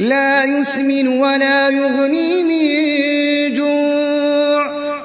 لَّا يُسْمِنُ وَلَا يُغْنِي